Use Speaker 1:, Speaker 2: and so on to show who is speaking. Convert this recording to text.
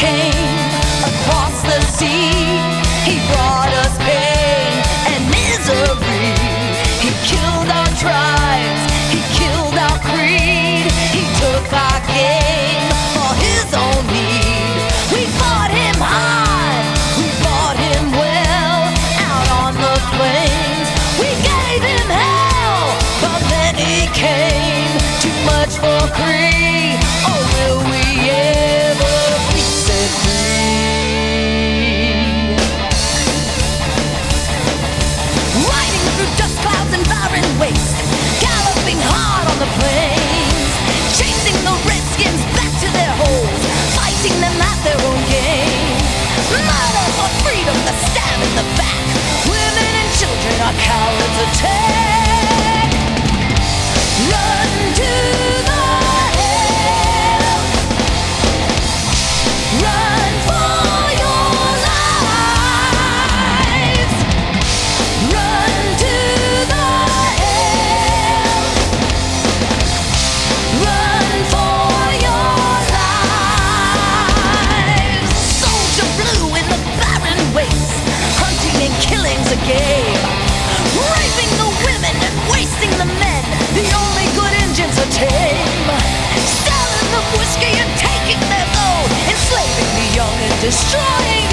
Speaker 1: came killings a game. Raping the women and wasting the men, the only good engines are tame. Stealing them whiskey and taking their gold, enslaving the young and destroying